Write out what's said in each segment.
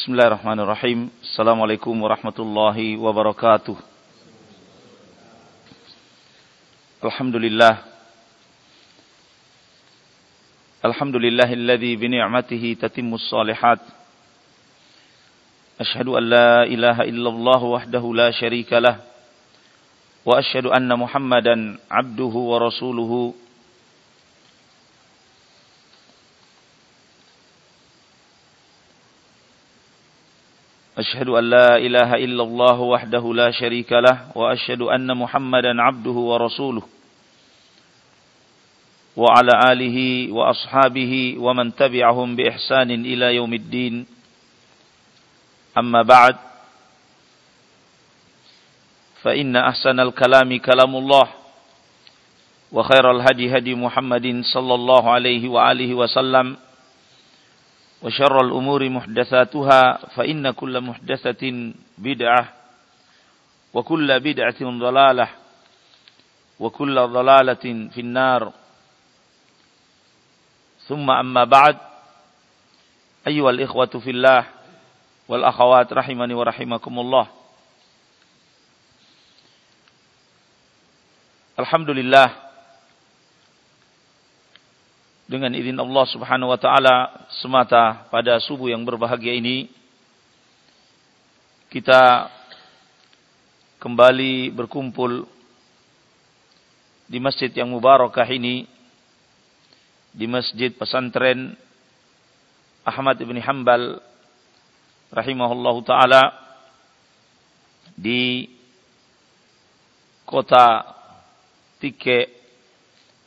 Bismillahirrahmanirrahim. Assalamualaikum warahmatullahi wabarakatuh. Alhamdulillah. Alhamdulillahilladzi bi ni'matihi tatimmus shalihat. Ashhadu an la ilaha illallah wahdahu la syarika lah. Wa ashhadu anna Muhammadan 'abduhu wa rasuluhu أشهد أن لا إله إلا الله وحده لا شريك له وأشهد أن محمدا عبده ورسوله وعلى آله وأصحابه ومن تبعهم بإحسان إلى يوم الدين. أما بعد فإن أحسن الكلام كلام الله وخير الهدي هدي محمد صلى الله عليه وآله وسلم وشر الأمور محدثاتها فإن كل محدثة بدعة وكل بدعة ضلالة وكل ضلالة في النار. ثم أما بعد أيها الإخوة في الله والأخوات رحمني ورحمكم الله. الحمد لله dengan izin Allah Subhanahu wa taala semata pada subuh yang berbahagia ini kita kembali berkumpul di masjid yang mubarakah ini di Masjid Pesantren Ahmad bin Hambal rahimahullah taala di kota Tike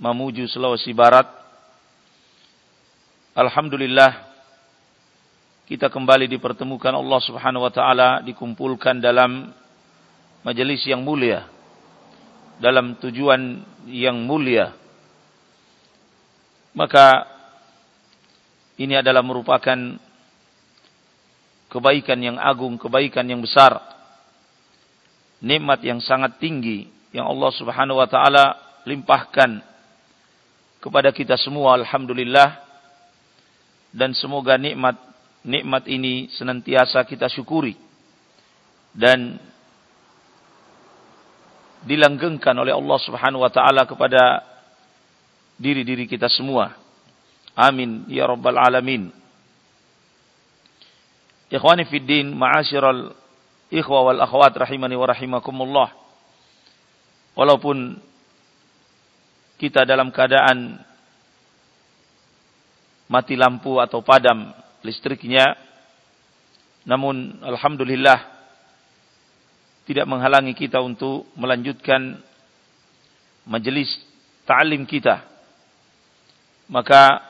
Mamuju Sulawesi Barat Alhamdulillah kita kembali dipertemukan Allah Subhanahu wa taala dikumpulkan dalam majelis yang mulia dalam tujuan yang mulia. Maka ini adalah merupakan kebaikan yang agung, kebaikan yang besar nikmat yang sangat tinggi yang Allah Subhanahu wa taala limpahkan kepada kita semua. Alhamdulillah dan semoga nikmat nikmat ini senantiasa kita syukuri dan dilanggengkan oleh Allah Subhanahu wa taala kepada diri-diri kita semua. Amin ya rabbal alamin. Ikhwani fid din, ma'asyiral ikhwa wal akhwat rahimani wa rahimakumullah. Walaupun kita dalam keadaan mati lampu atau padam listriknya. Namun Alhamdulillah tidak menghalangi kita untuk melanjutkan majelis ta'lim kita. Maka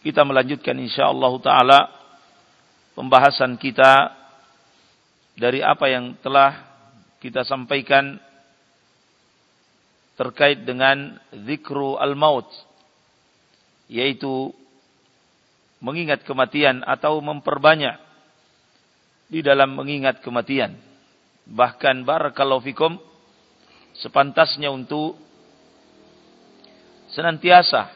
kita melanjutkan insyaallah taala pembahasan kita dari apa yang telah kita sampaikan terkait dengan zikru al-maut yaitu mengingat kematian atau memperbanyak di dalam mengingat kematian. Bahkan barakallahu fikum sepantasnya untuk senantiasa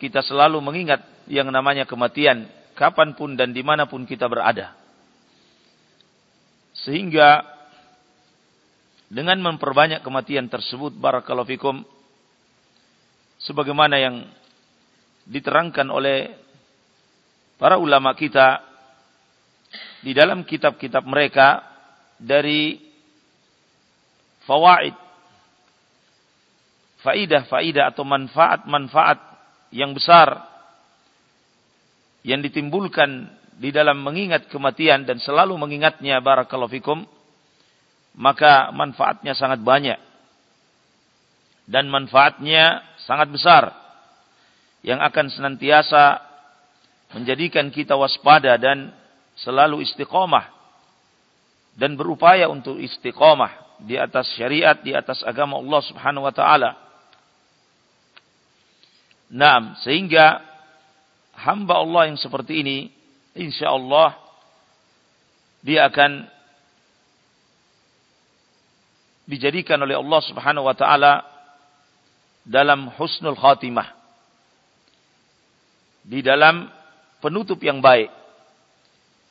kita selalu mengingat yang namanya kematian kapan pun dan di mana pun kita berada. Sehingga dengan memperbanyak kematian tersebut barakallahu fikum sebagaimana yang diterangkan oleh para ulama kita di dalam kitab-kitab mereka dari fawaid faidah-faidah atau manfaat-manfaat yang besar yang ditimbulkan di dalam mengingat kematian dan selalu mengingatnya barakallahu fikum maka manfaatnya sangat banyak dan manfaatnya sangat besar yang akan senantiasa menjadikan kita waspada dan selalu istiqomah dan berupaya untuk istiqomah di atas syariat, di atas agama Allah Subhanahu wa taala. Naam, sehingga hamba Allah yang seperti ini insya Allah dia akan dijadikan oleh Allah Subhanahu wa taala dalam husnul khatimah di dalam penutup yang baik.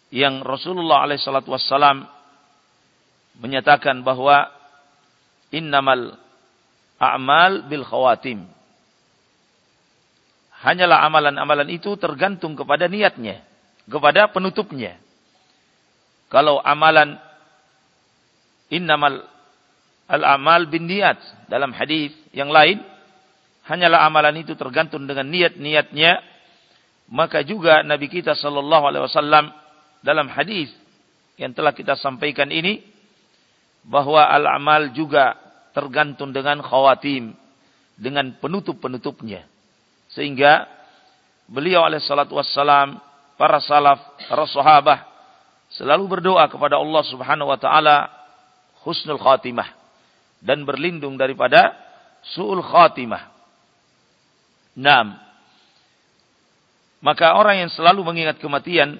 yang Rasulullah alaihissalatu wassalam menyatakan bahwa innamal a'mal bil khawatim. Hanyalah amalan-amalan itu tergantung kepada niatnya, kepada penutupnya. Kalau amalan innamal al-amal bin niat dalam hadis yang lain hanyalah amalan itu tergantung dengan niat-niatnya maka juga Nabi kita sallallahu alaihi wasallam dalam hadis yang telah kita sampaikan ini bahwa al-amal juga tergantung dengan khawatim dengan penutup-penutupnya sehingga beliau alaihi salatu wassalam para salaf para sahabat selalu berdoa kepada Allah Subhanahu wa taala husnul khatimah dan berlindung daripada su'ul khatimah Naam. Maka orang yang selalu mengingat kematian,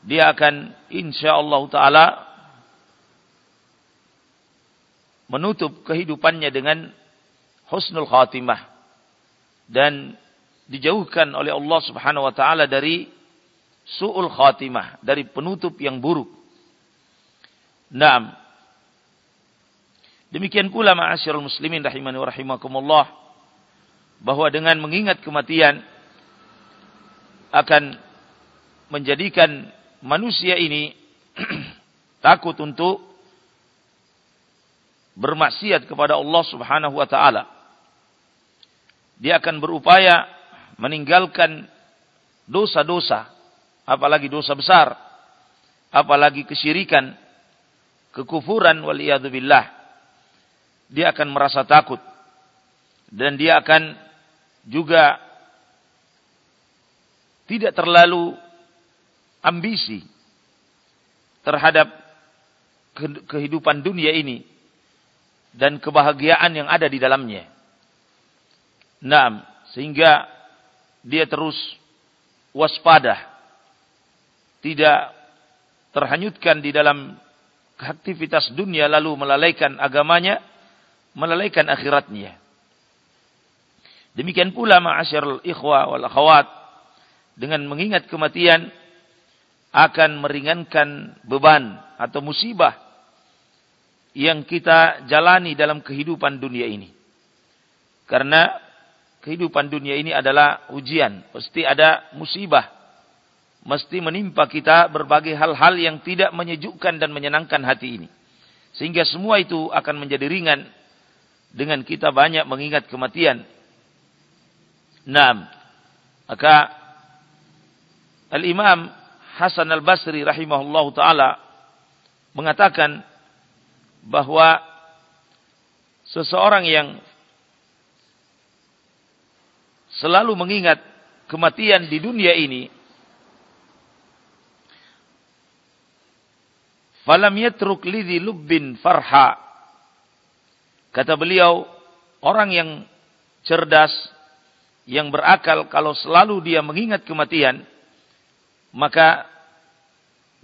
dia akan insya Allah Ta'ala menutup kehidupannya dengan husnul khatimah. Dan dijauhkan oleh Allah Subhanahu Wa Ta'ala dari su'ul khatimah, dari penutup yang buruk. Naam. Demikian pula ma'asyarul muslimin rahimani wa rahimakumullah bahwa dengan mengingat kematian akan menjadikan manusia ini takut untuk bermaksiat kepada Allah Subhanahu wa taala. Dia akan berupaya meninggalkan dosa-dosa, apalagi dosa besar, apalagi kesyirikan, kekufuran wal billah. Dia akan merasa takut dan dia akan juga tidak terlalu ambisi terhadap kehidupan dunia ini dan kebahagiaan yang ada di dalamnya. Nah, sehingga dia terus waspada, tidak terhanyutkan di dalam aktivitas dunia lalu melalaikan agamanya, melalaikan akhiratnya. Demikian pula ma'asyarul ikhwa wal akhwat dengan mengingat kematian akan meringankan beban atau musibah yang kita jalani dalam kehidupan dunia ini. Karena kehidupan dunia ini adalah ujian, pasti ada musibah. Mesti menimpa kita berbagai hal-hal yang tidak menyejukkan dan menyenangkan hati ini. Sehingga semua itu akan menjadi ringan dengan kita banyak mengingat kematian Naam. Maka Al-Imam Hasan Al-Basri rahimahullahu taala mengatakan bahwa seseorang yang selalu mengingat kematian di dunia ini falam yatruk lidhi lubbin farha. Kata beliau orang yang cerdas yang berakal kalau selalu dia mengingat kematian, maka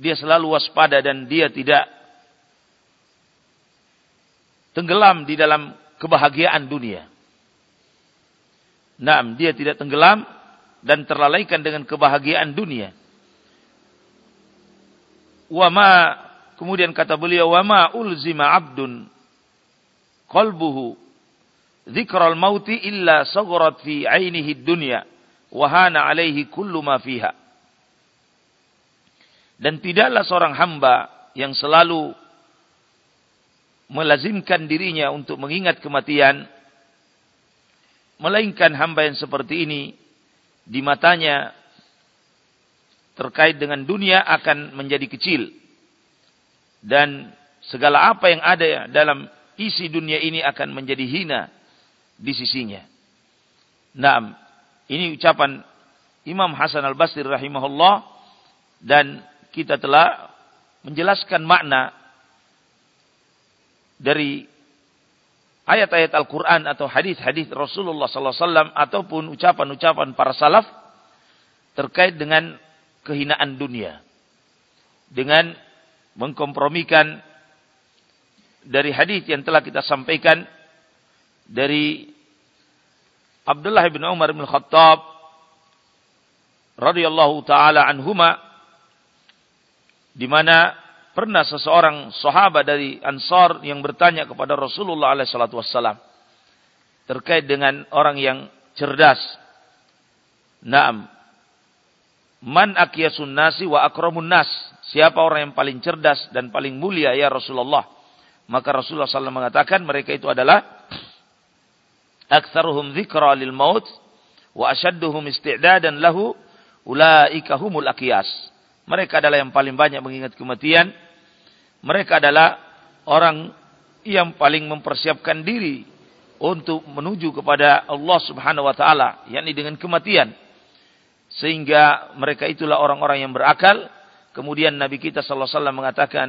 dia selalu waspada dan dia tidak tenggelam di dalam kebahagiaan dunia. Nah, dia tidak tenggelam dan terlalaikan dengan kebahagiaan dunia. Wama kemudian kata beliau wama ulzima abdun qalbuhu dzikral mauti illa sagharat fi ainihi dunya wa hana alaihi kullu ma fiha. Dan tidaklah seorang hamba yang selalu melazimkan dirinya untuk mengingat kematian melainkan hamba yang seperti ini di matanya terkait dengan dunia akan menjadi kecil dan segala apa yang ada dalam isi dunia ini akan menjadi hina di sisinya. Nah, ini ucapan Imam Hasan Al-Basri rahimahullah dan kita telah menjelaskan makna dari ayat-ayat Al-Quran atau hadis-hadis Rasulullah SAW ataupun ucapan-ucapan para salaf terkait dengan kehinaan dunia. Dengan mengkompromikan dari hadis yang telah kita sampaikan dari Abdullah bin Umar bin Khattab radhiyallahu taala anhuma di mana pernah seseorang sahabat dari Ansar yang bertanya kepada Rasulullah alaihi terkait dengan orang yang cerdas. Naam. Man akyasun nasi wa akramun nas. Siapa orang yang paling cerdas dan paling mulia ya Rasulullah? Maka Rasulullah SAW mengatakan mereka itu adalah aktsaruhum dzikra lil maut wa asyadduhum isti'dadan lahu ulaika humul aqyas. Mereka adalah yang paling banyak mengingat kematian. Mereka adalah orang yang paling mempersiapkan diri untuk menuju kepada Allah Subhanahu wa taala, yakni dengan kematian. Sehingga mereka itulah orang-orang yang berakal. Kemudian Nabi kita sallallahu alaihi wasallam mengatakan,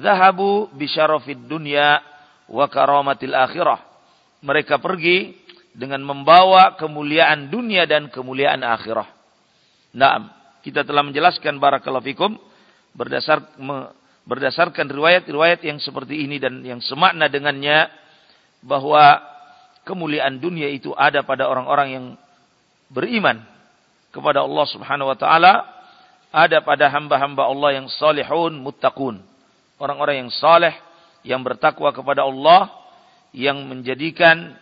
"Zahabu bisyarafid dunya wa karamatil akhirah." Mereka pergi dengan membawa kemuliaan dunia dan kemuliaan akhirah. Nah, kita telah menjelaskan barakallahu fikum berdasar berdasarkan riwayat-riwayat yang seperti ini dan yang semakna dengannya bahwa kemuliaan dunia itu ada pada orang-orang yang beriman kepada Allah Subhanahu wa taala, ada pada hamba-hamba Allah yang salihun muttaqun. Orang-orang yang saleh yang bertakwa kepada Allah yang menjadikan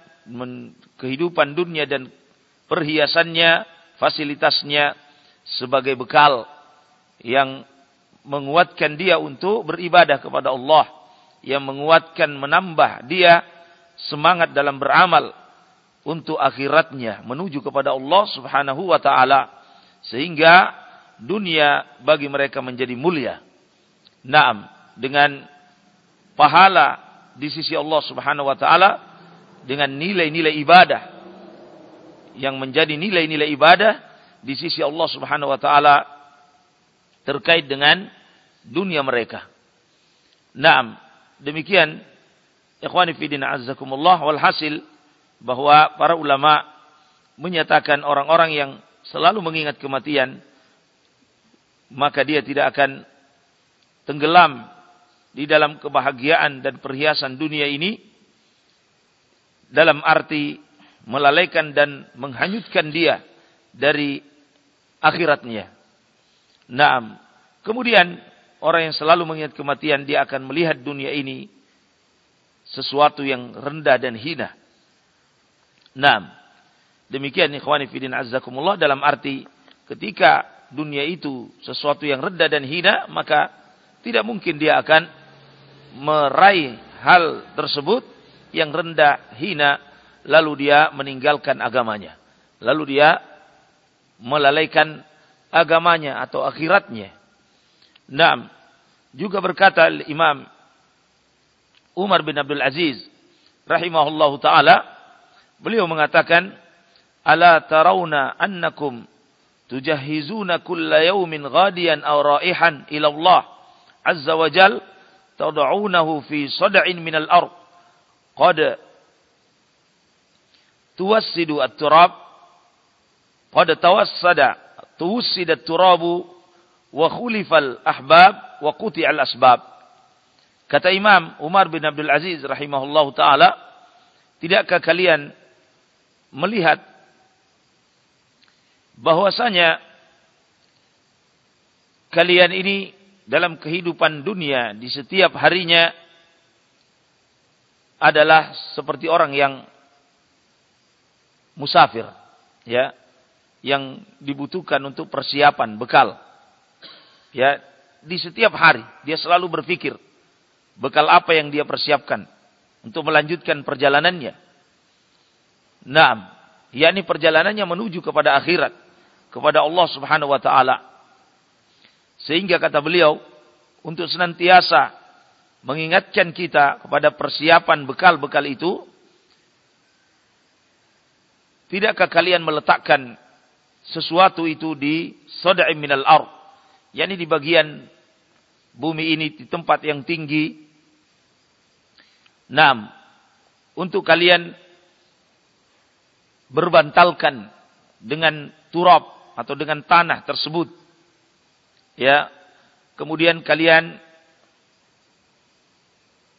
kehidupan dunia dan perhiasannya, fasilitasnya sebagai bekal yang menguatkan dia untuk beribadah kepada Allah, yang menguatkan menambah dia semangat dalam beramal untuk akhiratnya menuju kepada Allah Subhanahu wa taala sehingga dunia bagi mereka menjadi mulia. Naam, dengan pahala di sisi Allah Subhanahu wa taala dengan nilai-nilai ibadah yang menjadi nilai-nilai ibadah di sisi Allah Subhanahu wa taala terkait dengan dunia mereka. Naam, demikian Ikhwani fidin azzakumullah walhasil bahwa para ulama menyatakan orang-orang yang selalu mengingat kematian maka dia tidak akan tenggelam di dalam kebahagiaan dan perhiasan dunia ini dalam arti melalaikan dan menghanyutkan dia dari akhiratnya. Naam. Kemudian orang yang selalu mengingat kematian dia akan melihat dunia ini sesuatu yang rendah dan hina. Nah, demikian ikhwani fidin azzakumullah dalam arti ketika dunia itu sesuatu yang rendah dan hina, maka tidak mungkin dia akan meraih hal tersebut yang rendah, hina, lalu dia meninggalkan agamanya. Lalu dia melalaikan agamanya atau akhiratnya. Nah, juga berkata Imam Umar bin Abdul Aziz rahimahullahu taala beliau mengatakan ala tarawna annakum tujahhizuna kulla yawmin ghadiyan aw raihan ila Allah azza wa jal tad'unahu fi sad'in min al-ard qad tuwassidu at-turab qad tawassada tuwassida at-turabu wa khulifa al-ahbab wa quti'a al-asbab Kata Imam Umar bin Abdul Aziz rahimahullah taala, tidakkah kalian melihat bahwasanya kalian ini dalam kehidupan dunia di setiap harinya adalah seperti orang yang musafir ya yang dibutuhkan untuk persiapan bekal ya di setiap hari dia selalu berpikir bekal apa yang dia persiapkan untuk melanjutkan perjalanannya. Naam, yakni perjalanannya menuju kepada akhirat, kepada Allah Subhanahu wa taala. Sehingga kata beliau untuk senantiasa mengingatkan kita kepada persiapan bekal-bekal itu Tidakkah kalian meletakkan sesuatu itu di soda'i minal ar, yakni di bagian bumi ini di tempat yang tinggi Nah, untuk kalian berbantalkan dengan turab atau dengan tanah tersebut. Ya. Kemudian kalian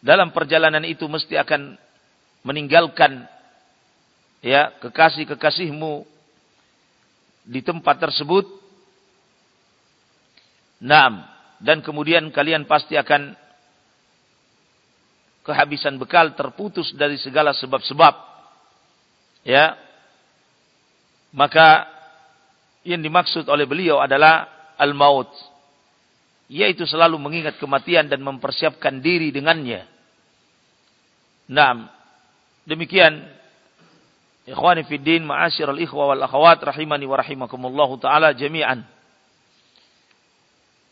dalam perjalanan itu mesti akan meninggalkan ya kekasih-kekasihmu di tempat tersebut. Naam, dan kemudian kalian pasti akan kehabisan bekal terputus dari segala sebab-sebab. Ya. Maka yang dimaksud oleh beliau adalah al-maut. Yaitu selalu mengingat kematian dan mempersiapkan diri dengannya. Nah, demikian ikhwani fid din ma'asyiral ikhwa wal akhwat rahimani wa rahimakumullah taala jami'an.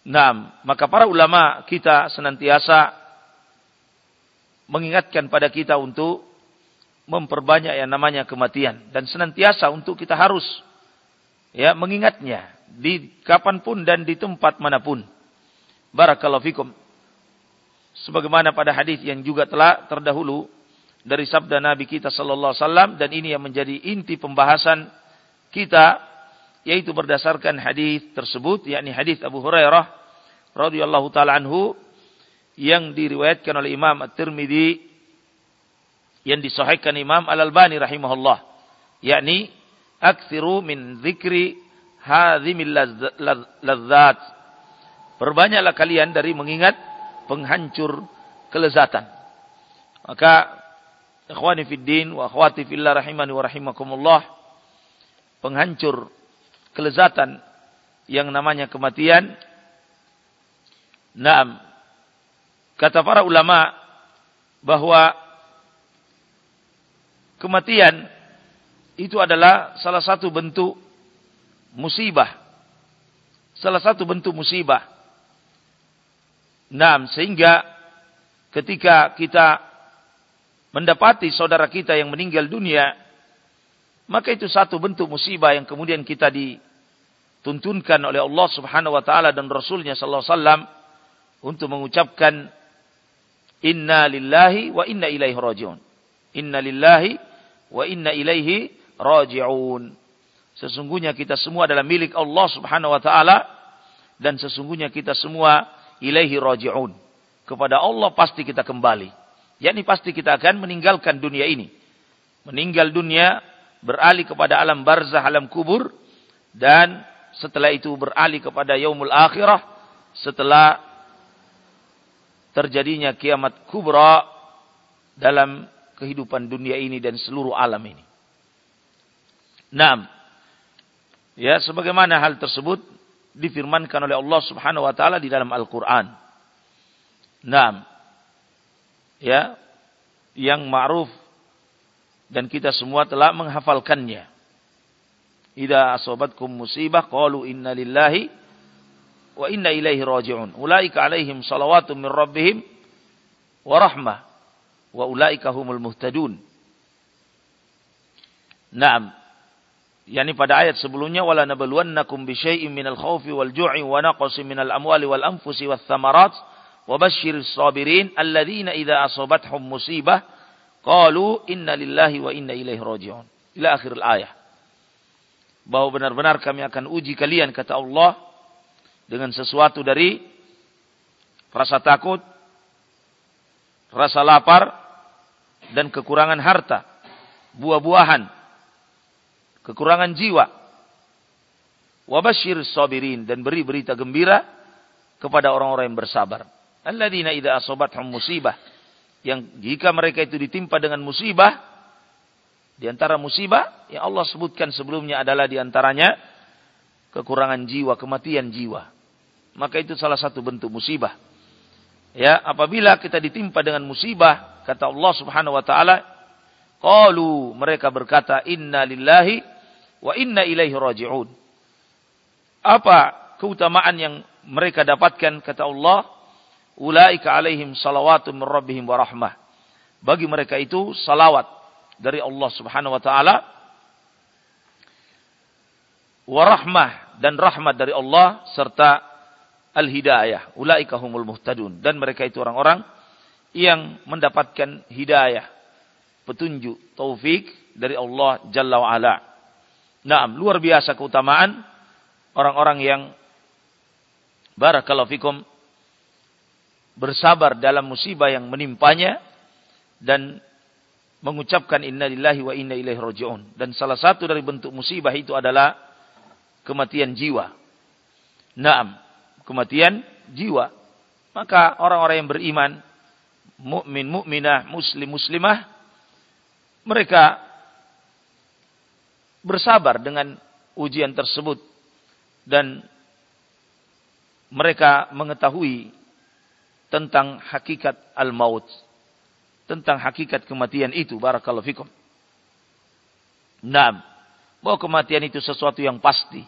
Nah, maka para ulama kita senantiasa mengingatkan pada kita untuk memperbanyak yang namanya kematian dan senantiasa untuk kita harus ya mengingatnya di kapan pun dan di tempat mana pun. Barakallahu fikum. Sebagaimana pada hadis yang juga telah terdahulu dari sabda Nabi kita sallallahu alaihi wasallam dan ini yang menjadi inti pembahasan kita yaitu berdasarkan hadis tersebut yakni hadis Abu Hurairah radhiyallahu taala anhu yang diriwayatkan oleh Imam At-Tirmidzi yang disahihkan Imam Al-Albani rahimahullah yakni aktsiru min dzikri hadzimil ladzat perbanyaklah kalian dari mengingat penghancur kelezatan. Maka ikhwani fid din wa akhwati fillah rahimani wa rahimakumullah penghancur kelezatan yang namanya kematian. Naam. Kata para ulama bahwa kematian itu adalah salah satu bentuk musibah. Salah satu bentuk musibah. Naam, sehingga ketika kita mendapati saudara kita yang meninggal dunia, maka itu satu bentuk musibah yang kemudian kita di tuntunkan oleh Allah Subhanahu wa taala dan Rasulnya sallallahu alaihi wasallam untuk mengucapkan inna lillahi wa inna ilaihi rajiun. Inna lillahi wa inna ilaihi rajiun. Sesungguhnya kita semua adalah milik Allah Subhanahu wa taala dan sesungguhnya kita semua ilaihi rajiun. Kepada Allah pasti kita kembali. Yakni pasti kita akan meninggalkan dunia ini. Meninggal dunia beralih kepada alam barzah, alam kubur dan setelah itu beralih kepada yaumul akhirah setelah terjadinya kiamat kubra dalam kehidupan dunia ini dan seluruh alam ini. Naam. Ya, sebagaimana hal tersebut difirmankan oleh Allah Subhanahu wa taala di dalam Al-Qur'an. Naam. Ya, yang ma'ruf dan kita semua telah menghafalkannya. Idza asabatkum musibah qalu inna lillahi wa inna ilaihi raji'un. Ulaika alaihim salawatu min rabbihim wa rahmah wa ulaika humul muhtadun. Naam. Yani pada ayat sebelumnya wala nabluwannakum bi syai'in minal khaufi wal ju'i wa naqsin minal amwali wal anfusi wath thamarat sabirin alladzina idza asabathum musibah qalu inna lillahi wa inna ilaihi raji'un. Ila akhir al-ayah bahwa benar-benar kami akan uji kalian kata Allah dengan sesuatu dari rasa takut, rasa lapar dan kekurangan harta, buah-buahan, kekurangan jiwa. Wabashir sabirin dan beri berita gembira kepada orang-orang yang bersabar. Alladzina idza asabathum musibah yang jika mereka itu ditimpa dengan musibah di antara musibah yang Allah sebutkan sebelumnya adalah di antaranya kekurangan jiwa, kematian jiwa. Maka itu salah satu bentuk musibah. Ya, apabila kita ditimpa dengan musibah, kata Allah Subhanahu wa taala, qalu mereka berkata inna lillahi wa inna ilaihi raji'un. Apa keutamaan yang mereka dapatkan kata Allah? Ulaika alaihim salawatu min rabbihim wa. Bagi mereka itu salawat dari Allah Subhanahu wa taala warahmah dan rahmat dari Allah serta al-hidayah. Ulaika humul muhtadun dan mereka itu orang-orang yang mendapatkan hidayah, petunjuk, taufik dari Allah Jalla wa ala. Naam, luar biasa keutamaan orang-orang yang barakallahu fikum bersabar dalam musibah yang menimpanya dan mengucapkan innalillahi wa inna ilaihi rajiun dan salah satu dari bentuk musibah itu adalah kematian jiwa. Naam, kematian jiwa. Maka orang-orang yang beriman, mukmin, mukminah, muslim, muslimah, mereka bersabar dengan ujian tersebut dan mereka mengetahui tentang hakikat al-maut, tentang hakikat kematian itu barakallahu fikum. Naam, bahwa kematian itu sesuatu yang pasti.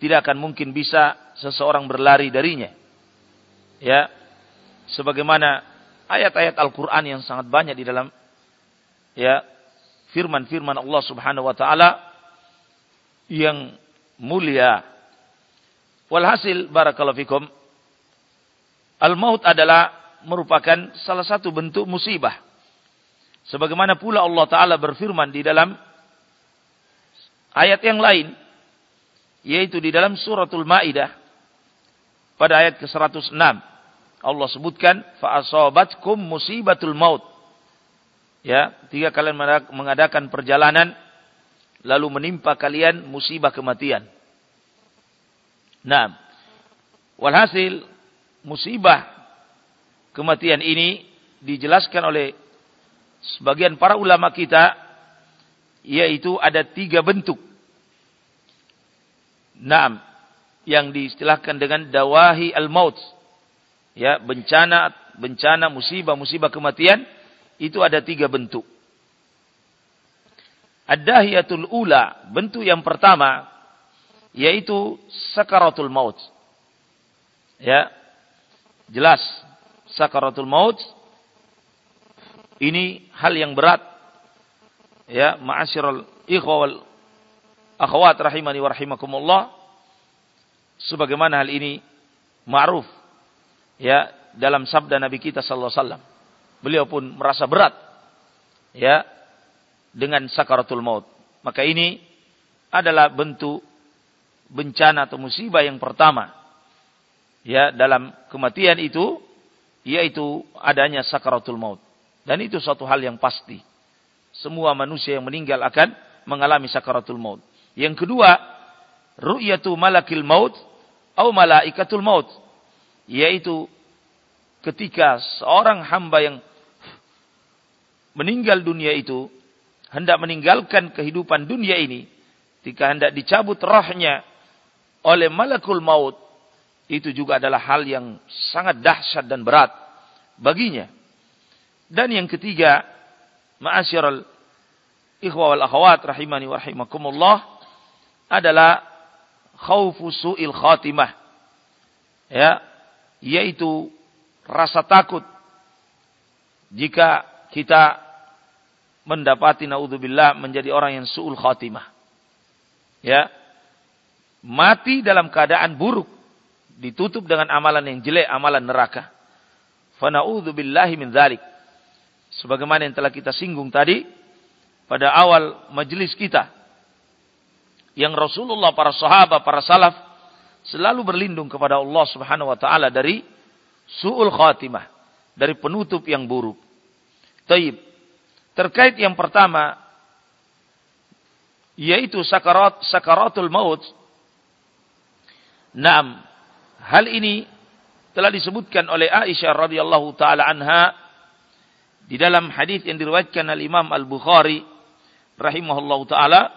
Tidak akan mungkin bisa seseorang berlari darinya. Ya. Sebagaimana ayat-ayat Al-Qur'an yang sangat banyak di dalam ya firman-firman Allah Subhanahu wa taala yang mulia. Walhasil barakallahu fikum al-maut adalah merupakan salah satu bentuk musibah. Sebagaimana pula Allah taala berfirman di dalam ayat yang lain yaitu di dalam suratul Maidah pada ayat ke-106 Allah sebutkan fa asabatkum musibatul maut ya ketika kalian mengadakan perjalanan lalu menimpa kalian musibah kematian. Nah, walhasil musibah kematian ini dijelaskan oleh sebagian para ulama kita yaitu ada tiga bentuk. Naam, yang diistilahkan dengan dawahi al-maut. Ya, bencana, bencana, musibah, musibah kematian itu ada tiga bentuk. Ad-dahiyatul ula, bentuk yang pertama yaitu sakaratul maut. Ya. Jelas sakaratul maut ini hal yang berat. Ya, ma'asyiral ikhwa akhwat rahimani wa rahimakumullah. Sebagaimana hal ini ma'ruf ya dalam sabda Nabi kita sallallahu alaihi wasallam. Beliau pun merasa berat ya dengan sakaratul maut. Maka ini adalah bentuk bencana atau musibah yang pertama ya dalam kematian itu yaitu adanya sakaratul maut. Dan itu suatu hal yang pasti. Semua manusia yang meninggal akan mengalami sakaratul maut. Yang kedua, ru'yatu malakil maut atau malaikatul maut. Yaitu ketika seorang hamba yang meninggal dunia itu hendak meninggalkan kehidupan dunia ini ketika hendak dicabut rohnya oleh malakul maut itu juga adalah hal yang sangat dahsyat dan berat baginya dan yang ketiga ma'asyiral ikhwa wal akhwat rahimani wa rahimakumullah adalah khaufu su'il khatimah ya yaitu rasa takut jika kita mendapati naudzubillah menjadi orang yang suul khatimah. Ya. Mati dalam keadaan buruk, ditutup dengan amalan yang jelek, amalan neraka. Fa naudzubillahi min dzalik. Sebagaimana yang telah kita singgung tadi pada awal majelis kita. Yang Rasulullah, para sahabat, para salaf selalu berlindung kepada Allah Subhanahu wa taala dari suul khatimah, dari penutup yang buruk. Taib. Terkait yang pertama yaitu sakarat sakaratul maut. Naam. Hal ini telah disebutkan oleh Aisyah radhiyallahu taala anha di dalam hadis yang diriwayatkan oleh Imam Al-Bukhari rahimahullahu taala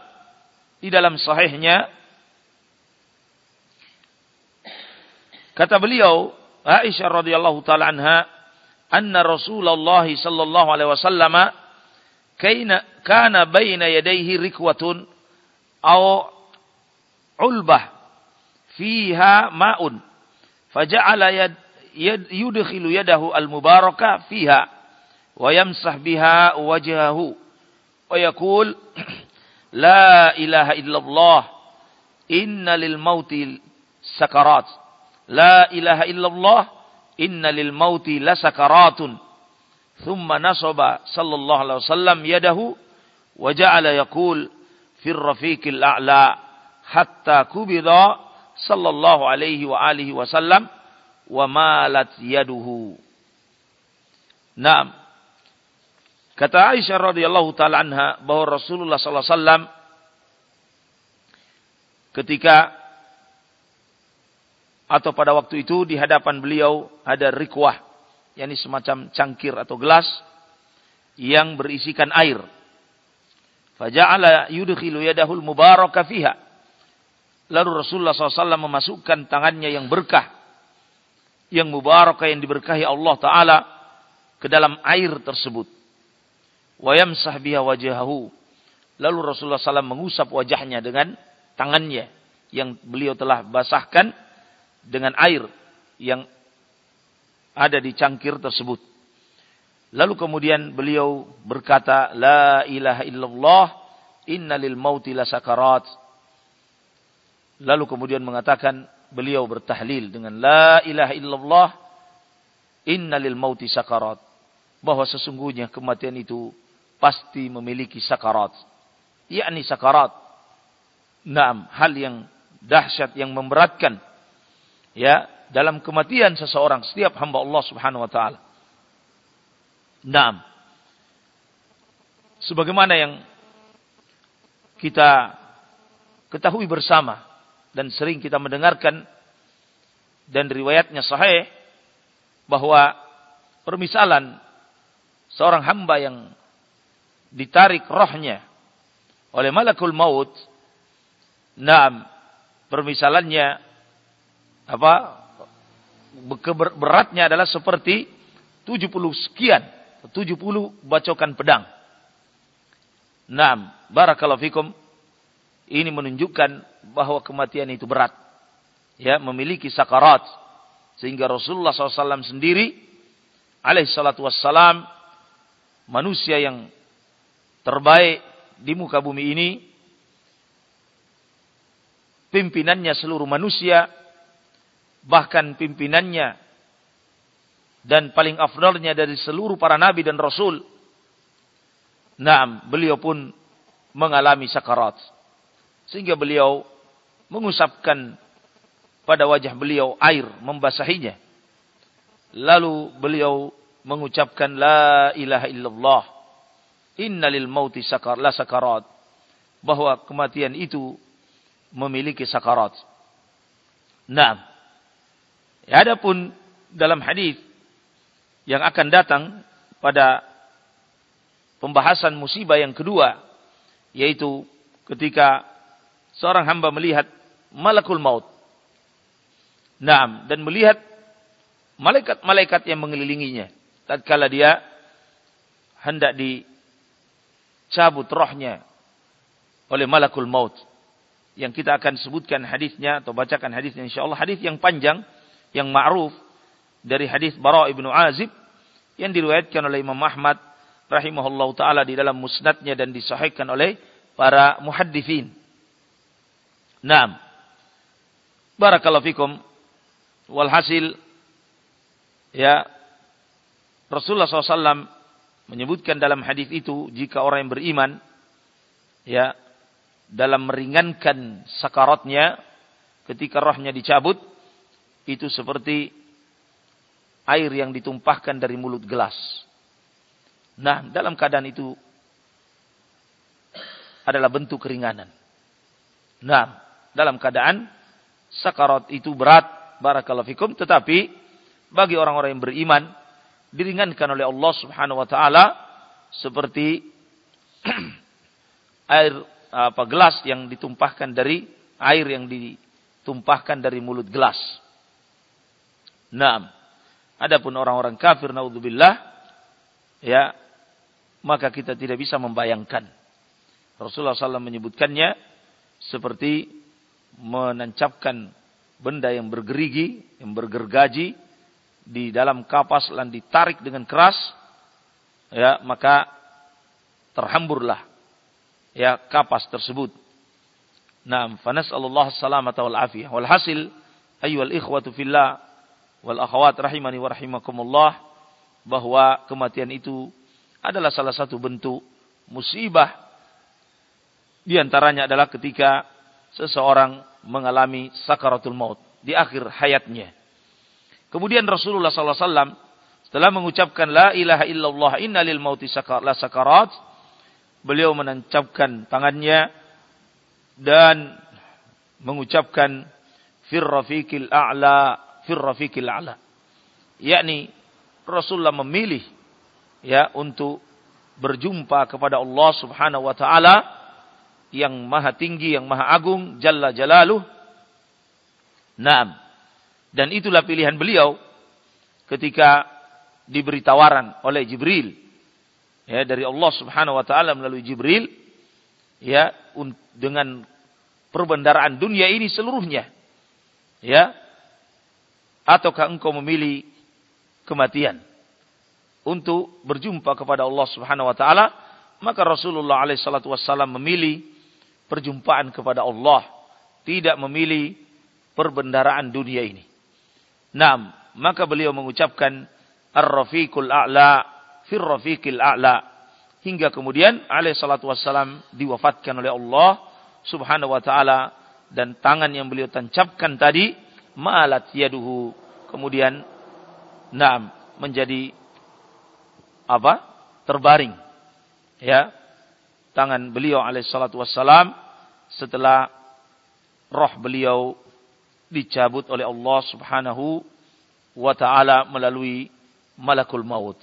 di dalam sahihnya. Kata beliau Aisyah radhiyallahu taala anha anna Rasulullah sallallahu alaihi wasallam kaina kana baina yadayhi rikwatun aw ulbah fiha ma'un فجعل يد يد يدخل يده المباركة فيها ويمسح بها وجهه ويقول لا إله إلا الله إن للموت سكرات. لا إله إلا الله إن للموت لسكرات. ثم نصب صلى الله عليه وسلم يده وجعل يقول في الرفيق الأعلى حتى كبض sallallahu alaihi wa alihi wasallam wa malat yaduhu Naam Kata Aisyah radhiyallahu taala anha bahwa Rasulullah sallallahu alaihi wasallam ketika atau pada waktu itu di hadapan beliau ada rikwah, yakni semacam cangkir atau gelas yang berisikan air. Faja'ala yudkhilu yadahul mubaraka fiha. Lalu Rasulullah SAW memasukkan tangannya yang berkah, yang mubarakah yang diberkahi Allah Ta'ala ke dalam air tersebut. Wa yamsah biha wajahahu. Lalu Rasulullah SAW mengusap wajahnya dengan tangannya yang beliau telah basahkan dengan air yang ada di cangkir tersebut. Lalu kemudian beliau berkata, La ilaha illallah, inna lil mauti sakarat. Lalu kemudian mengatakan, beliau bertahlil dengan La ilaha illallah, inna lil mauti sakarat. Bahwa sesungguhnya kematian itu pasti memiliki sakarat. Yakni sakarat. Naam, hal yang dahsyat yang memberatkan ya dalam kematian seseorang setiap hamba Allah Subhanahu wa taala. Naam. Sebagaimana yang kita ketahui bersama dan sering kita mendengarkan dan riwayatnya sahih bahwa permisalan seorang hamba yang ditarik rohnya oleh malakul maut Naam, permisalannya apa beratnya adalah seperti 70 sekian, 70 bacokan pedang. Naam, barakallahu fikum. Ini menunjukkan bahwa kematian itu berat. Ya, memiliki sakarat. Sehingga Rasulullah SAW sendiri, alaih salatu wassalam, manusia yang terbaik di muka bumi ini, pimpinannya seluruh manusia, bahkan pimpinannya dan paling afdalnya dari seluruh para nabi dan rasul. Naam, beliau pun mengalami sakarat. Sehingga beliau mengusapkan pada wajah beliau air membasahinya. Lalu beliau mengucapkan la ilaha illallah. Innalil mauti sakar la sakarat. Bahwa kematian itu memiliki sakarat. Nah, adapun dalam hadis yang akan datang pada pembahasan musibah yang kedua, yaitu ketika seorang hamba melihat malakul maut. Nah, dan melihat malaikat-malaikat yang mengelilinginya. Tatkala dia hendak dicabut rohnya oleh malakul maut yang kita akan sebutkan hadisnya atau bacakan hadisnya insyaallah hadis yang panjang yang ma'ruf dari hadis Bara ibnu Azib yang diriwayatkan oleh Imam Ahmad rahimahullah taala di dalam musnadnya dan disahihkan oleh para muhaddithin. Naam. Barakallahu fikum. Walhasil ya Rasulullah SAW menyebutkan dalam hadis itu jika orang yang beriman ya dalam meringankan sakaratnya ketika rohnya dicabut itu seperti air yang ditumpahkan dari mulut gelas. Nah, dalam keadaan itu adalah bentuk keringanan. Nah, dalam keadaan sakarat itu berat, barakallahu fikum, tetapi bagi orang-orang yang beriman diringankan oleh Allah Subhanahu wa taala seperti air apa gelas yang ditumpahkan dari air yang ditumpahkan dari mulut gelas. Nah, adapun orang-orang kafir naudzubillah ya maka kita tidak bisa membayangkan. Rasulullah SAW menyebutkannya seperti menancapkan benda yang bergerigi, yang bergergaji di dalam kapas dan ditarik dengan keras, ya maka terhamburlah ya kapas tersebut. Naam, fanas'alullah salamata wal afiyah. Wal hasil ayyuhal ikhwatu fillah wal akhawat rahimani wa rahimakumullah bahwa kematian itu adalah salah satu bentuk musibah di antaranya adalah ketika seseorang mengalami sakaratul maut di akhir hayatnya. Kemudian Rasulullah SAW setelah mengucapkan la ilaha illallah innalil mauti sakarat beliau menancapkan tangannya dan mengucapkan fir rafiqil a'la fir rafiqil a'la. Yakni Rasulullah memilih ya untuk berjumpa kepada Allah Subhanahu wa taala yang maha tinggi, yang maha agung, jalla jalaluh. Naam. Dan itulah pilihan beliau ketika diberi tawaran oleh Jibril ya dari Allah Subhanahu wa taala melalui Jibril ya dengan perbendaraan dunia ini seluruhnya. Ya. Ataukah engkau memilih kematian untuk berjumpa kepada Allah Subhanahu wa taala? Maka Rasulullah alaihi salatu wasallam memilih perjumpaan kepada Allah, tidak memilih perbendaraan dunia ini. Naam, maka beliau mengucapkan Ar-Rafiqul A'la fir Rafiqil A'la hingga kemudian alaihi salatu wassalam diwafatkan oleh Allah Subhanahu wa taala dan tangan yang beliau tancapkan tadi malat yaduhu kemudian naam menjadi apa? terbaring ya tangan beliau alaihi salatu wassalam setelah roh beliau dicabut oleh Allah Subhanahu wa taala melalui malakul maut.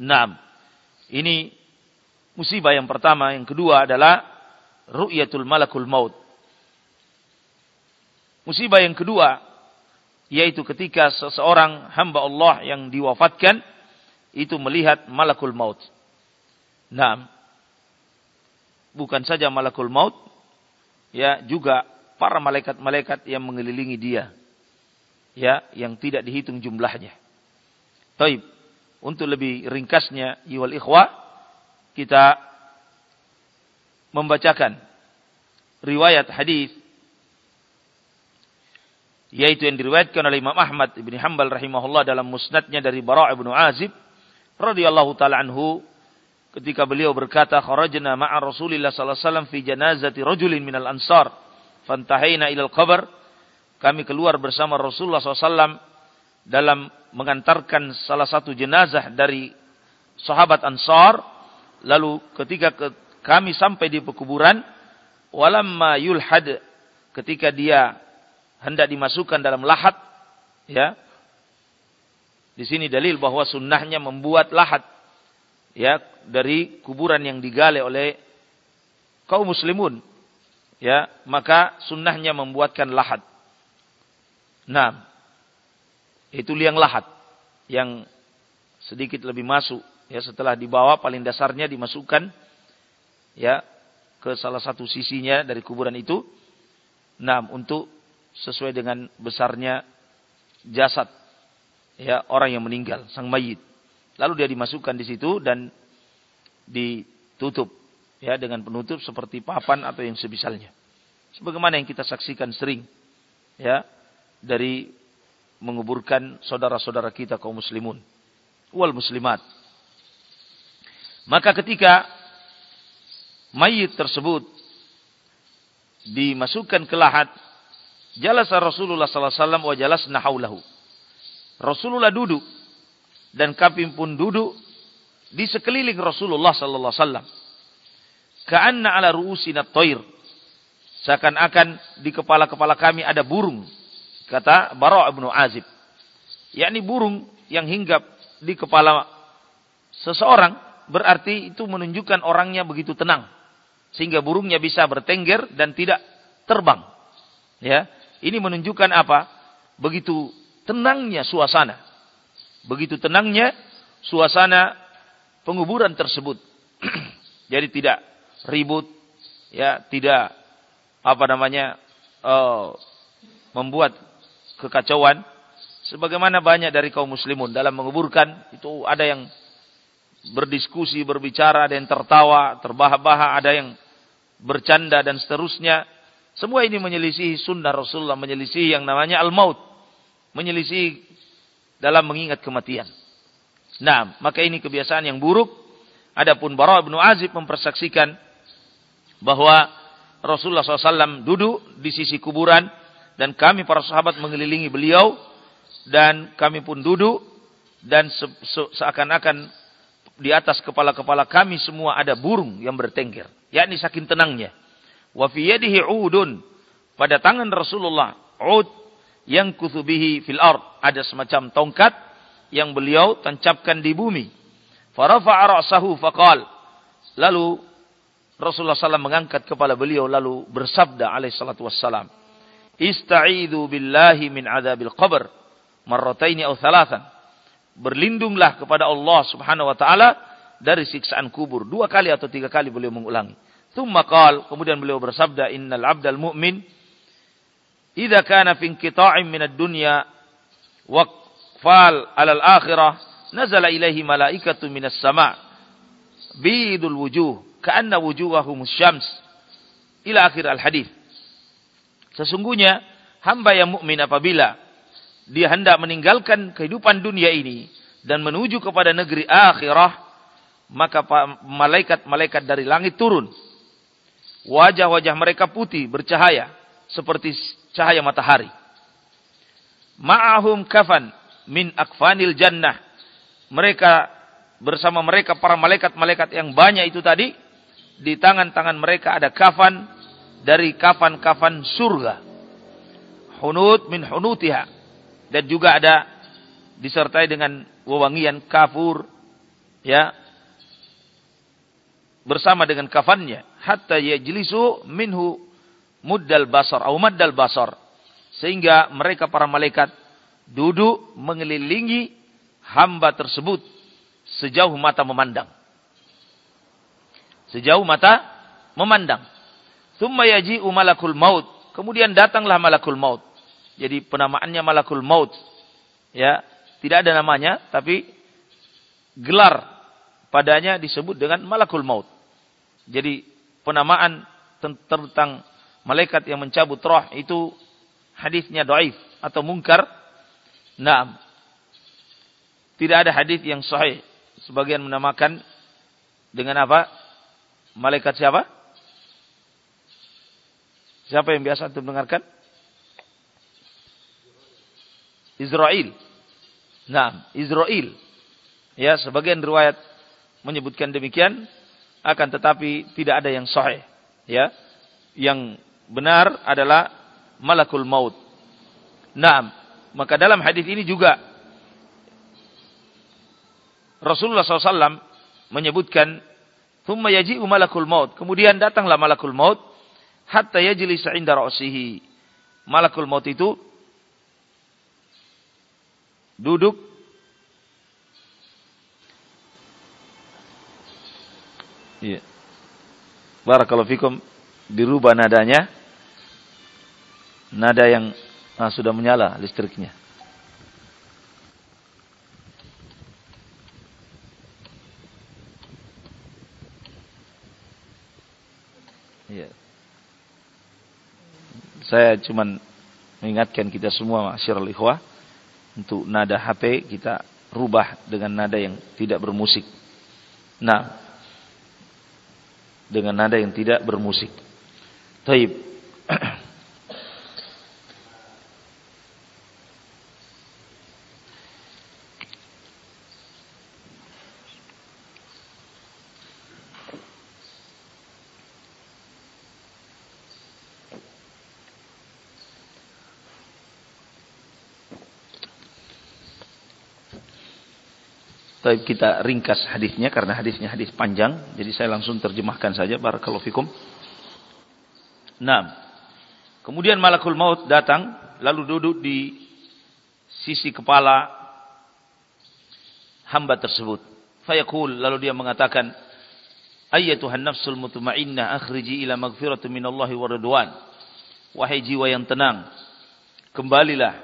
Naam. Ini musibah yang pertama, yang kedua adalah ru'yatul malakul maut. Musibah yang kedua yaitu ketika seseorang hamba Allah yang diwafatkan itu melihat malakul maut. Nah, bukan saja malakul maut, ya juga para malaikat-malaikat yang mengelilingi dia, ya yang tidak dihitung jumlahnya. Taib. Untuk lebih ringkasnya, iwal ikhwah, kita membacakan riwayat hadis yaitu yang diriwayatkan oleh Imam Ahmad bin Hanbal rahimahullah dalam musnadnya dari Bara' bin Azib radhiyallahu taala anhu ketika beliau berkata kharajna ma'a Rasulillah sallallahu alaihi wasallam fi janazati rajulin minal ansar fantahaina ila al-qabr kami keluar bersama Rasulullah SAW dalam mengantarkan salah satu jenazah dari sahabat Ansar. Lalu ketika ke, kami sampai di pekuburan walamma yulhad ketika dia hendak dimasukkan dalam lahat ya. Di sini dalil bahwa sunnahnya membuat lahat ya dari kuburan yang digali oleh kaum muslimun ya maka sunnahnya membuatkan lahat nah itu liang lahat yang sedikit lebih masuk ya setelah dibawa paling dasarnya dimasukkan ya ke salah satu sisinya dari kuburan itu. Nah, untuk sesuai dengan besarnya jasad ya orang yang meninggal, sang mayit. Lalu dia dimasukkan di situ dan ditutup ya dengan penutup seperti papan atau yang sebisalnya. Sebagaimana yang kita saksikan sering ya dari menguburkan saudara-saudara kita kaum muslimun wal muslimat. Maka ketika mayit tersebut dimasukkan ke lahat, jalasa Rasulullah sallallahu alaihi wasallam wa jalasna haulahu. Rasulullah duduk dan kami pun duduk di sekeliling Rasulullah sallallahu alaihi wasallam. Ka'anna ala ru'usina thair. Seakan-akan di kepala-kepala kami ada burung. Kata Bara' bin Azib. Yakni burung yang hinggap di kepala seseorang berarti itu menunjukkan orangnya begitu tenang sehingga burungnya bisa bertengger dan tidak terbang. Ya, ini menunjukkan apa? Begitu tenangnya suasana. Begitu tenangnya suasana penguburan tersebut. Jadi tidak ribut, ya, tidak apa namanya uh, membuat kekacauan. Sebagaimana banyak dari kaum muslimun dalam menguburkan itu ada yang berdiskusi, berbicara, ada yang tertawa, terbahak-bahak, ada yang bercanda dan seterusnya. Semua ini menyelisihi sunnah Rasulullah, menyelisihi yang namanya al-maut. Menyelisihi dalam mengingat kematian. Nah, maka ini kebiasaan yang buruk. Adapun Bara bin Azib mempersaksikan bahwa Rasulullah SAW duduk di sisi kuburan dan kami para sahabat mengelilingi beliau dan kami pun duduk dan se se seakan-akan di atas kepala-kepala kami semua ada burung yang bertengger. Yakni saking tenangnya. Wa udun. pada tangan Rasulullah ud yang kutubihi fil ard. Ada semacam tongkat yang beliau tancapkan di bumi. Farafa'a ra'sahu faqal. Lalu Rasulullah SAW mengangkat kepala beliau lalu bersabda alaihi salatu wassalam Ista'idu billahi min adabil qabr marrataini aw thalathan. Berlindunglah kepada Allah Subhanahu wa taala dari siksaan kubur. Dua kali atau tiga kali beliau mengulangi. Thumma kemudian beliau bersabda innal abdal mu'min idza kana fi inqita'in min ad-dunya waqfal 'ala al-akhirah nazala ilaihi malaikatu minas sama' bidul wujuh ka'anna wujuhahum syams. Ila akhir al-hadis. Sesungguhnya hamba yang mukmin apabila dia hendak meninggalkan kehidupan dunia ini dan menuju kepada negeri akhirah maka malaikat-malaikat dari langit turun. Wajah-wajah mereka putih bercahaya seperti cahaya matahari. Ma'ahum kafan min akfanil jannah. Mereka bersama mereka para malaikat-malaikat yang banyak itu tadi di tangan-tangan mereka ada kafan dari kafan-kafan surga. Hunut min hunutiha dan juga ada disertai dengan wewangian kafur ya bersama dengan kafannya hatta yajlisu minhu muddal basar atau maddal basar. Sehingga mereka para malaikat duduk mengelilingi hamba tersebut sejauh mata memandang. Sejauh mata memandang. Thumma yaji'u malakul maut. Kemudian datanglah malakul maut. Jadi penamaannya malakul maut. Ya tidak ada namanya tapi gelar padanya disebut dengan malakul maut. Jadi penamaan tentang malaikat yang mencabut roh itu hadisnya doif atau mungkar. Nah, tidak ada hadis yang sahih. Sebagian menamakan dengan apa? Malaikat siapa? Siapa yang biasa untuk mendengarkan? Israel. Nah, Israel. Ya, sebagian riwayat menyebutkan demikian, akan tetapi tidak ada yang sahih. Ya, yang benar adalah malakul maut. Nah, maka dalam hadis ini juga Rasulullah SAW menyebutkan Thumma yaji'u malakul maut. Kemudian datanglah malakul maut. Hatta yajlisa inda ra'sihi. Malakul maut itu duduk Iya. Barakallahu dirubah nadanya nada yang nah, sudah menyala listriknya. Ya. Saya cuman mengingatkan kita semua masyarakat ikhwah untuk nada HP kita rubah dengan nada yang tidak bermusik. Nah, dengan nada yang tidak bermusik. Taib. Tapi kita ringkas hadisnya karena hadisnya hadis panjang, jadi saya langsung terjemahkan saja barakallahu fikum. Nah, kemudian malakul maut datang lalu duduk di sisi kepala hamba tersebut. Fayaqul lalu dia mengatakan, "Ayyatuhan nafsul mutmainnah akhriji ila magfirati minallahi wa ridwan." Wahai jiwa yang tenang, kembalilah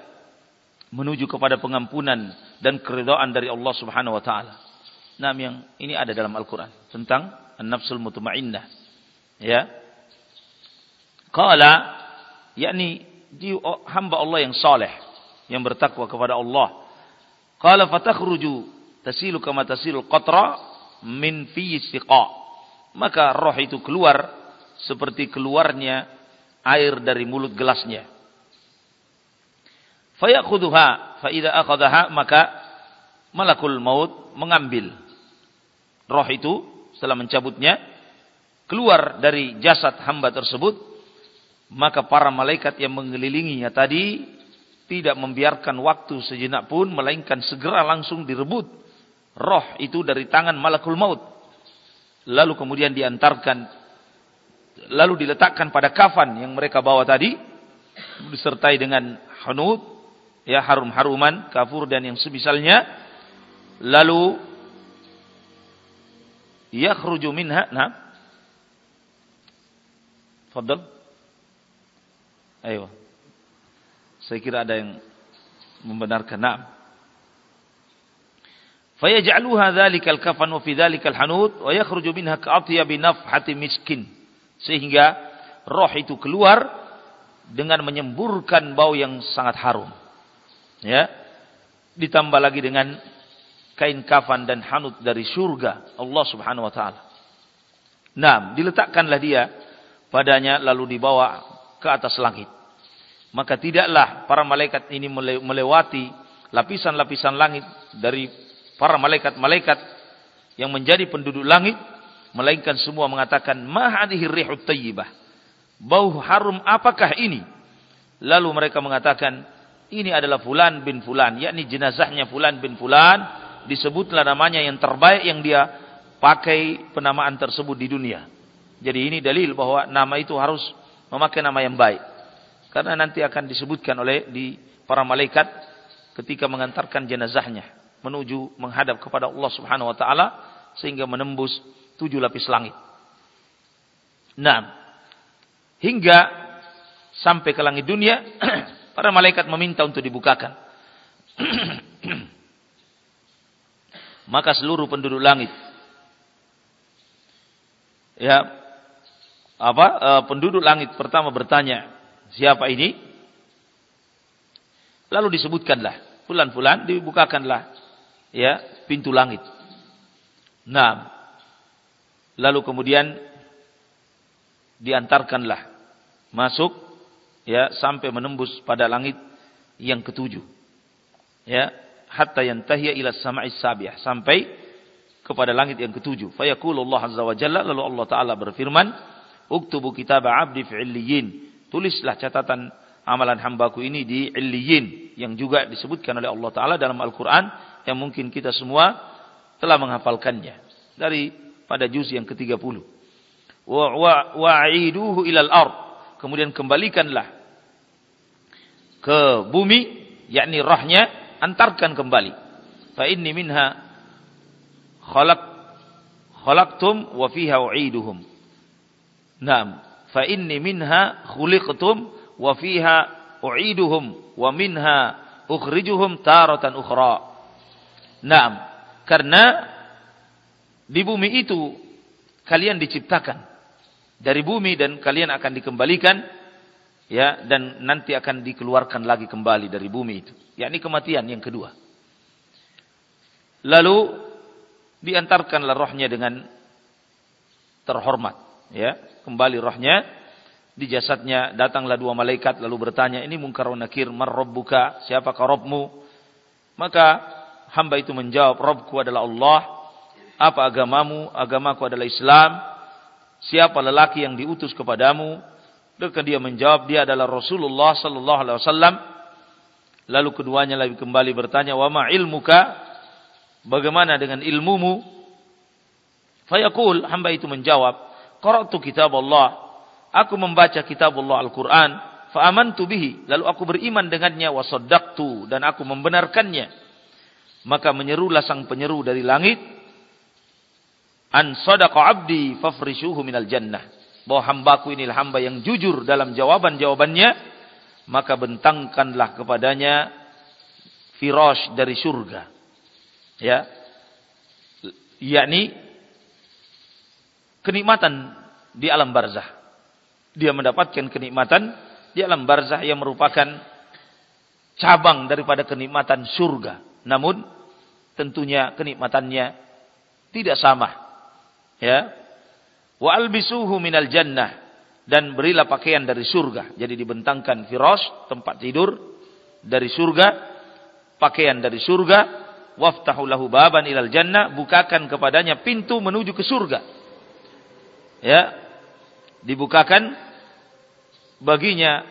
menuju kepada pengampunan dan keridhaan dari Allah Subhanahu wa taala. Nah, yang ini ada dalam Al-Qur'an tentang an-nafsul mutmainnah. Ya. Qala yakni hamba Allah yang saleh, yang bertakwa kepada Allah. Qala fatakhruju tasilu kama tasilu qatra min fi siqa. Maka roh itu keluar seperti keluarnya air dari mulut gelasnya. Fayakhudhuha fa idza akhadhaha maka malakul maut mengambil roh itu setelah mencabutnya keluar dari jasad hamba tersebut Maka para malaikat yang mengelilinginya tadi tidak membiarkan waktu sejenak pun melainkan segera langsung direbut roh itu dari tangan malakul maut. Lalu kemudian diantarkan lalu diletakkan pada kafan yang mereka bawa tadi disertai dengan hanud ya harum-haruman kafur dan yang semisalnya. Lalu yakhruju minha nah. Fadal Ayo. Saya kira ada yang membenarkan na'am fayaj'aluha dhalikal kafan wa fi dhalikal hanud wa yakhruju minha ka'atyabi nafhati miskin. Sehingga roh itu keluar dengan menyemburkan bau yang sangat harum ya ditambah lagi dengan kain kafan dan hanut dari surga Allah Subhanahu wa taala. Nah, diletakkanlah dia padanya lalu dibawa ke atas langit. Maka tidaklah para malaikat ini melewati lapisan-lapisan langit dari para malaikat-malaikat yang menjadi penduduk langit melainkan semua mengatakan ma hadhihi rihut tayyibah. Bau harum apakah ini? Lalu mereka mengatakan ini adalah fulan bin fulan, yakni jenazahnya fulan bin fulan disebutlah namanya yang terbaik yang dia pakai penamaan tersebut di dunia. Jadi ini dalil bahwa nama itu harus memakai nama yang baik. Karena nanti akan disebutkan oleh di para malaikat ketika mengantarkan jenazahnya menuju menghadap kepada Allah Subhanahu wa taala sehingga menembus tujuh lapis langit. Nah, hingga sampai ke langit dunia para malaikat meminta untuk dibukakan. maka seluruh penduduk langit ya apa e, penduduk langit pertama bertanya siapa ini? Lalu disebutkanlah fulan-fulan dibukakanlah ya pintu langit. Nah lalu kemudian diantarkanlah masuk ya sampai menembus pada langit yang ketujuh ya hatta yantahiya ila samai sabiyah sampai kepada langit yang ketujuh. Fayaqulu Allah azza wa jalla lalu Allah taala berfirman, "Uktubu kitab 'abdi fi illiyin." Tulislah catatan amalan hambaku ini di illiyin yang juga disebutkan oleh Allah taala dalam Al-Qur'an yang mungkin kita semua telah menghafalkannya dari pada juz yang ke-30. Wa wa'iduhu ilal ard. Kemudian kembalikanlah ke bumi yakni rohnya antarkan kembali. Fa inni minha khalaq khalaqtum wa fiha u'iduhum. Naam, fa inni minha khuliqtum wa fiha u'iduhum wa minha ukhrijuhum taratan ukhra. Naam, karena di bumi itu kalian diciptakan dari bumi dan kalian akan dikembalikan ya dan nanti akan dikeluarkan lagi kembali dari bumi itu yakni kematian yang kedua. Lalu diantarkanlah rohnya dengan terhormat, ya. Kembali rohnya di jasadnya datanglah dua malaikat lalu bertanya, "Ini mungkar nakir, mar rabbuka? Siapakah Rabbmu?" Maka hamba itu menjawab, "Rabbku adalah Allah." Apa agamamu? Agamaku adalah Islam. Siapa lelaki yang diutus kepadamu? Maka dia menjawab, dia adalah Rasulullah sallallahu alaihi wasallam. Lalu keduanya lagi kembali bertanya, "Wa ma ilmuka?" Bagaimana dengan ilmumu? Fayaqul, hamba itu menjawab, "Qara'tu kitab Allah." Aku membaca kitab Allah Al-Qur'an, fa amantu bihi, lalu aku beriman dengannya wa saddaqtu dan aku membenarkannya. Maka menyerulah sang penyeru dari langit, "An sadaqa 'abdi fafrishuhu minal jannah." Bahwa hambaku inilah hamba yang jujur dalam jawaban-jawabannya, maka bentangkanlah kepadanya firash dari surga. Ya. Yakni kenikmatan di alam barzah. Dia mendapatkan kenikmatan di alam barzah yang merupakan cabang daripada kenikmatan surga. Namun tentunya kenikmatannya tidak sama. Ya. Wa albisuhu minal jannah dan berilah pakaian dari surga. Jadi dibentangkan firas, tempat tidur dari surga, pakaian dari surga, waftahu lahu baban ilal jannah, bukakan kepadanya pintu menuju ke surga. Ya. Dibukakan baginya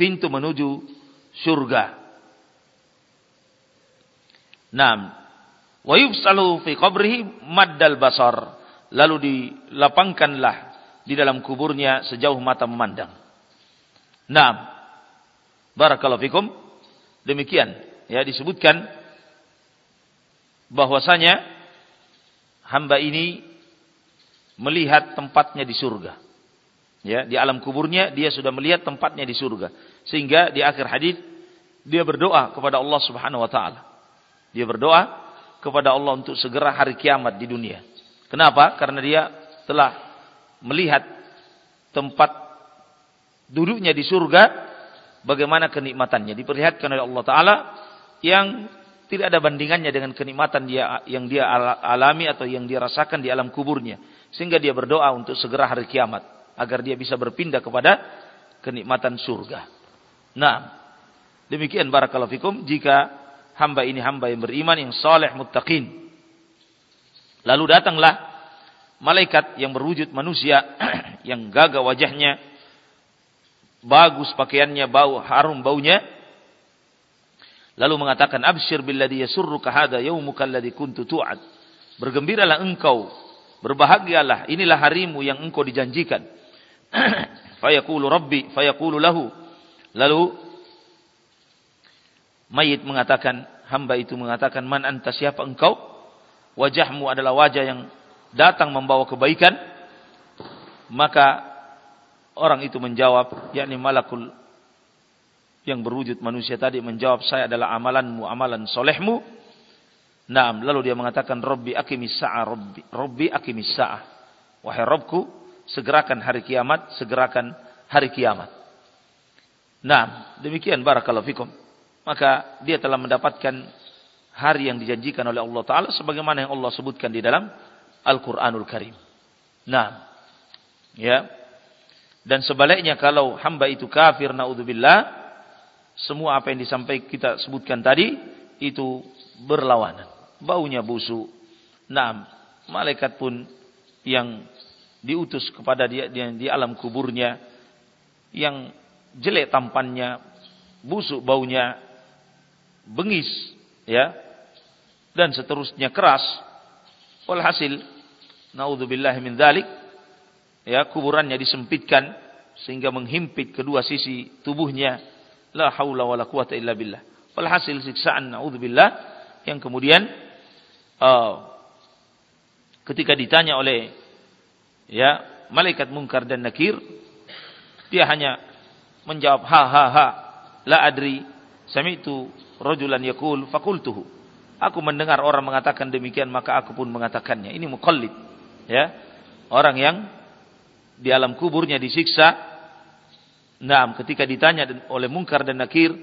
pintu menuju surga. Naam. Wa yufsalu fi qabrihi maddal basar. Lalu dilapangkanlah di dalam kuburnya sejauh mata memandang. Naam. Barakallahu fikum. Demikian ya disebutkan bahwasanya hamba ini melihat tempatnya di surga. Ya, di alam kuburnya dia sudah melihat tempatnya di surga. Sehingga di akhir hadis dia berdoa kepada Allah Subhanahu wa taala. Dia berdoa kepada Allah untuk segera hari kiamat di dunia. Kenapa? Karena dia telah melihat tempat duduknya di surga bagaimana kenikmatannya diperlihatkan oleh Allah taala yang tidak ada bandingannya dengan kenikmatan dia yang dia alami atau yang dia rasakan di alam kuburnya sehingga dia berdoa untuk segera hari kiamat agar dia bisa berpindah kepada kenikmatan surga. Nah, demikian barakallahu fikum jika hamba ini hamba yang beriman yang saleh muttaqin. Lalu datanglah malaikat yang berwujud manusia yang gagah wajahnya, bagus pakaiannya, bau harum baunya. Lalu mengatakan absyir billadhi yasurruka hada yaumuka alladhi kuntu tu'ad. Bergembiralah engkau Berbahagialah, inilah harimu yang engkau dijanjikan. fayaqulu rabbi, fayaqulu lahu. Lalu mayit mengatakan, hamba itu mengatakan, man anta siapa engkau? Wajahmu adalah wajah yang datang membawa kebaikan. Maka orang itu menjawab, yakni malakul yang berwujud manusia tadi menjawab, saya adalah amalanmu, amalan solehmu Naam, lalu dia mengatakan Robbi akimis sa'a Robbi, Robbi akimis. Wahai Robku, segerakan hari kiamat, segerakan hari kiamat. Naam, demikian barakallahu fikum. Maka dia telah mendapatkan hari yang dijanjikan oleh Allah Ta'ala sebagaimana yang Allah sebutkan di dalam Al-Quranul Karim. Nah, ya. Dan sebaliknya kalau hamba itu kafir, naudzubillah, semua apa yang disampaikan kita sebutkan tadi, itu berlawanan baunya busuk. Nah, malaikat pun yang diutus kepada dia, dia di alam kuburnya yang jelek tampannya, busuk baunya, bengis, ya, dan seterusnya keras. Walhasil, naudzubillah min dzalik, ya, kuburannya disempitkan sehingga menghimpit kedua sisi tubuhnya. La haula wala quwata illa billah. Walhasil siksaan naudzubillah yang kemudian uh, ketika ditanya oleh ya malaikat mungkar dan nakir dia hanya menjawab ha ha ha la adri sami'tu rajulan yaqul fakultuhu aku mendengar orang mengatakan demikian maka aku pun mengatakannya. Ini muqallid ya. Orang yang di alam kuburnya disiksa. Nah ketika ditanya oleh mungkar dan nakir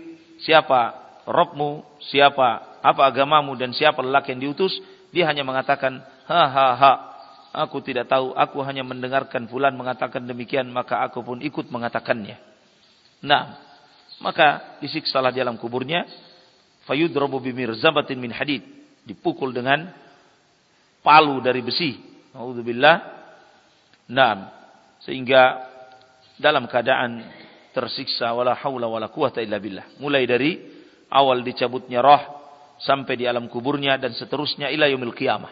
siapa Robmu, siapa, apa agamamu dan siapa lelaki yang diutus, dia hanya mengatakan, ha ha ha, aku tidak tahu, aku hanya mendengarkan fulan mengatakan demikian, maka aku pun ikut mengatakannya. Nah, maka disiksalah di dalam kuburnya, fayudrabu zabatin min hadid, dipukul dengan palu dari besi. Alhamdulillah. Nah, sehingga dalam keadaan tersiksa wala haula wala quwata illa billah. Mulai dari awal dicabutnya roh sampai di alam kuburnya dan seterusnya ila yaumil qiyamah.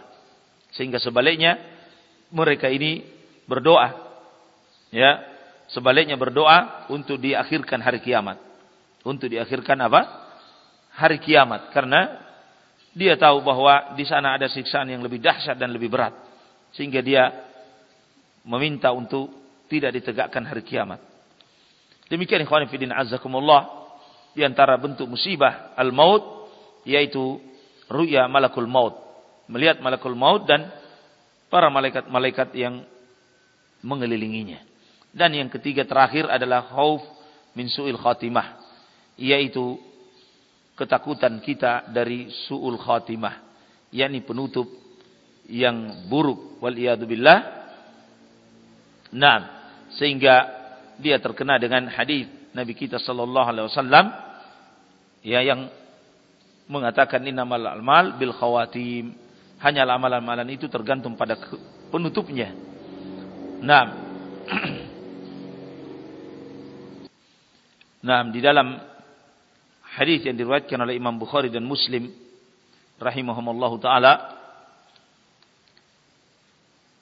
Sehingga sebaliknya mereka ini berdoa ya, sebaliknya berdoa untuk diakhirkan hari kiamat. Untuk diakhirkan apa? Hari kiamat karena dia tahu bahwa di sana ada siksaan yang lebih dahsyat dan lebih berat. Sehingga dia meminta untuk tidak ditegakkan hari kiamat. Demikian ikhwan fillah azakumullah di antara bentuk musibah al-maut yaitu ruya malakul maut. Melihat malakul maut dan para malaikat-malaikat yang mengelilinginya. Dan yang ketiga terakhir adalah khauf min su'il khatimah. Yaitu ketakutan kita dari su'ul khatimah. yakni penutup yang buruk. Wal billah. Nah, sehingga dia terkena dengan hadis Nabi kita sallallahu alaihi wasallam ya yang mengatakan innamal amal bil khawatim. Hanya amalan-amalan itu tergantung pada penutupnya. Nah, Nah, di dalam hadis yang diriwayatkan oleh Imam Bukhari dan Muslim rahimahumallahu taala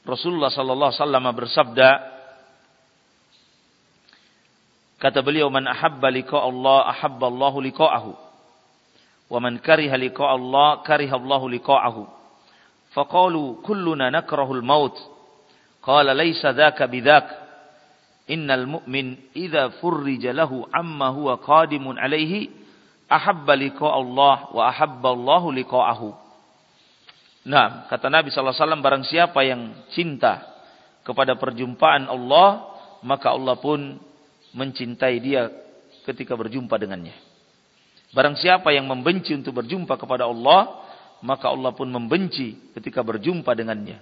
Rasulullah sallallahu wasallam bersabda kata beliau man ahabba liqa Allah ahabba Allah liqa'ahu wa man kariha liqa Allah kariha Allah liqa'ahu faqalu kulluna nakrahu al-maut qala laysa dhaka bidhak innal mu'min idza furrija lahu amma huwa qadimun alaihi ahabba liqa Allah wa ahabba Allah liqa'ahu Nah, kata Nabi sallallahu alaihi wasallam barang siapa yang cinta kepada perjumpaan Allah, maka Allah pun mencintai dia ketika berjumpa dengannya. Barang siapa yang membenci untuk berjumpa kepada Allah, maka Allah pun membenci ketika berjumpa dengannya.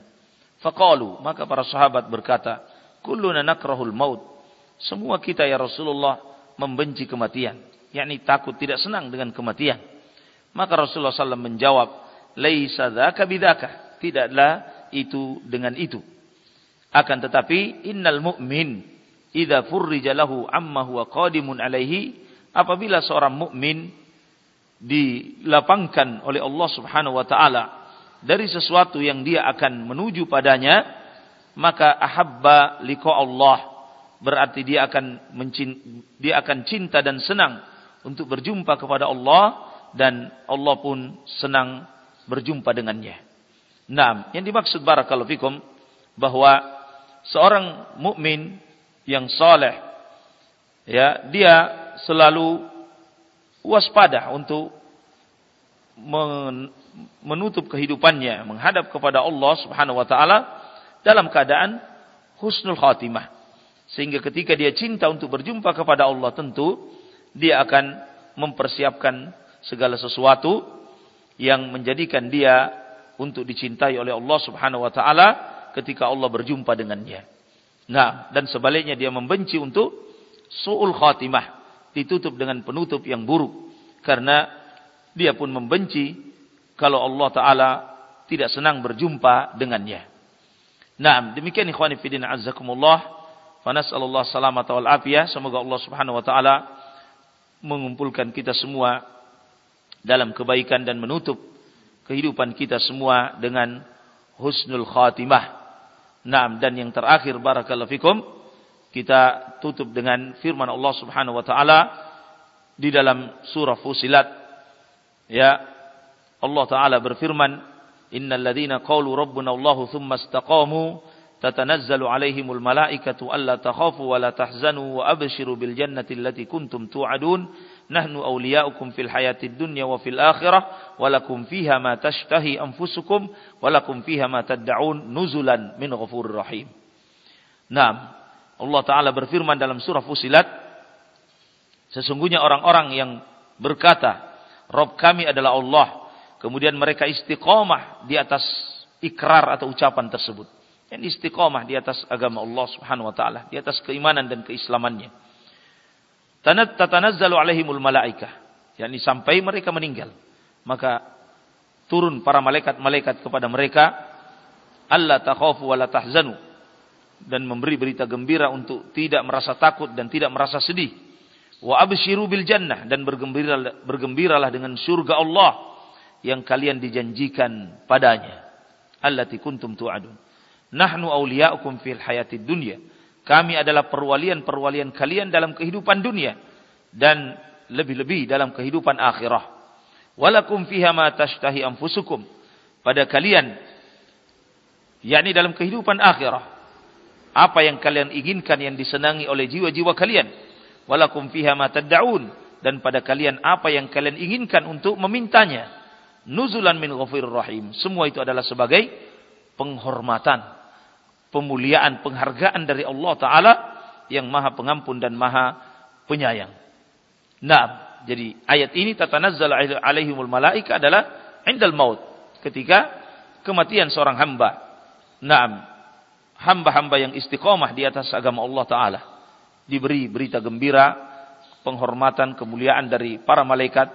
Faqalu, maka para sahabat berkata, "Kulluna nakrahul maut." Semua kita ya Rasulullah membenci kematian, yakni takut tidak senang dengan kematian. Maka Rasulullah SAW menjawab, laisa dzaka bidzaka. Tidaklah itu dengan itu. Akan tetapi innal mu'min idza furrija lahu amma huwa qadimun alaihi apabila seorang mukmin dilapangkan oleh Allah Subhanahu wa taala dari sesuatu yang dia akan menuju padanya maka ahabba liqa Allah berarti dia akan dia akan cinta dan senang untuk berjumpa kepada Allah dan Allah pun senang berjumpa dengannya. Nah, yang dimaksud barakallahu fikum bahwa seorang mukmin yang soleh, ya dia selalu waspada untuk menutup kehidupannya menghadap kepada Allah Subhanahu wa taala dalam keadaan husnul khatimah. Sehingga ketika dia cinta untuk berjumpa kepada Allah tentu dia akan mempersiapkan segala sesuatu yang menjadikan dia untuk dicintai oleh Allah Subhanahu wa taala ketika Allah berjumpa dengannya. Nah, dan sebaliknya dia membenci untuk suul khatimah, ditutup dengan penutup yang buruk karena dia pun membenci kalau Allah taala tidak senang berjumpa dengannya. Nah, demikian ikhwani fillah azzakumullah. Fa nas'alullah salamata wal afiyah. Semoga Allah Subhanahu wa taala mengumpulkan kita semua dalam kebaikan dan menutup kehidupan kita semua dengan husnul khatimah. Naam dan yang terakhir barakallahu fikum kita tutup dengan firman Allah Subhanahu wa taala di dalam surah Fusilat ya Allah taala berfirman innal qalu rabbuna Allahu tsumma istaqamu tatanazzalu alaihimul malaikatu alla takhafu wa la tahzanu wa abshiru bil jannati allati kuntum tu'adun nahnu awliya'ukum fil hayatid dunya wa fil akhirah walakum fiha ma tashtahi anfusukum walakum fiha ma tad'un nuzulan min ghafurir rahim. Naam. Allah taala berfirman dalam surah Fusilat sesungguhnya orang-orang yang berkata Rob kami adalah Allah kemudian mereka istiqomah di atas ikrar atau ucapan tersebut yang istiqomah di atas agama Allah Subhanahu wa taala di atas keimanan dan keislamannya. Tatanazzalu alaihimul malaikah. Yakni sampai mereka meninggal. Maka turun para malaikat-malaikat kepada mereka alla takhafu wa la tahzanu. Dan memberi berita gembira untuk tidak merasa takut dan tidak merasa sedih. Wa abshiru bil jannah. Dan bergembiralah bergembiralah dengan surga Allah yang kalian dijanjikan padanya. Allati kuntum tu'adun nahnu awliya'ukum fil hayatid dunya kami adalah perwalian-perwalian kalian dalam kehidupan dunia dan lebih-lebih dalam kehidupan akhirah. Walakum fiha ma tashtahi anfusukum. Pada kalian yakni dalam kehidupan akhirah apa yang kalian inginkan yang disenangi oleh jiwa-jiwa kalian. Walakum fiha ma tad'un dan pada kalian apa yang kalian inginkan untuk memintanya. Nuzulan min ghafir rahim. Semua itu adalah sebagai penghormatan pemuliaan, penghargaan dari Allah Ta'ala yang maha pengampun dan maha penyayang. Nah, jadi ayat ini tatanazzal alaihimul malaika adalah indal maut. Ketika kematian seorang hamba. Naam. Hamba-hamba yang istiqomah di atas agama Allah Ta'ala. Diberi berita gembira, penghormatan, kemuliaan dari para malaikat.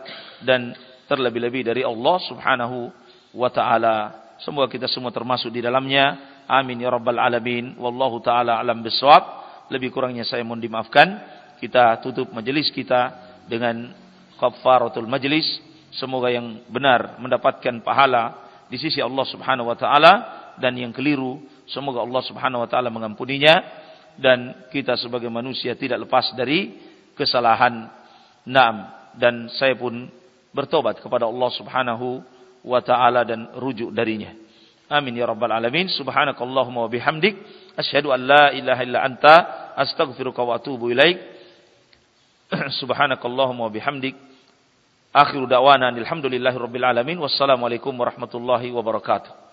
Dan terlebih-lebih dari Allah Subhanahu wa Ta'ala. Semoga kita semua termasuk di dalamnya Amin ya rabbal alamin. Wallahu taala alam bisawab. Lebih kurangnya saya mohon dimaafkan. kita tutup majelis kita dengan kafaratul majlis. Semoga yang benar mendapatkan pahala di sisi Allah Subhanahu wa taala dan yang keliru semoga Allah Subhanahu wa taala mengampuninya dan kita sebagai manusia tidak lepas dari kesalahan. Naam dan saya pun bertobat kepada Allah Subhanahu wa taala dan rujuk darinya. Amin ya rabbal alamin. Subhanakallahumma wa bihamdik asyhadu an la ilaha illa anta astaghfiruka wa atubu ilaik. Subhanakallahumma wa bihamdik Akhiru da'wana alhamdulillahi alamin. Wassalamualaikum warahmatullahi wabarakatuh.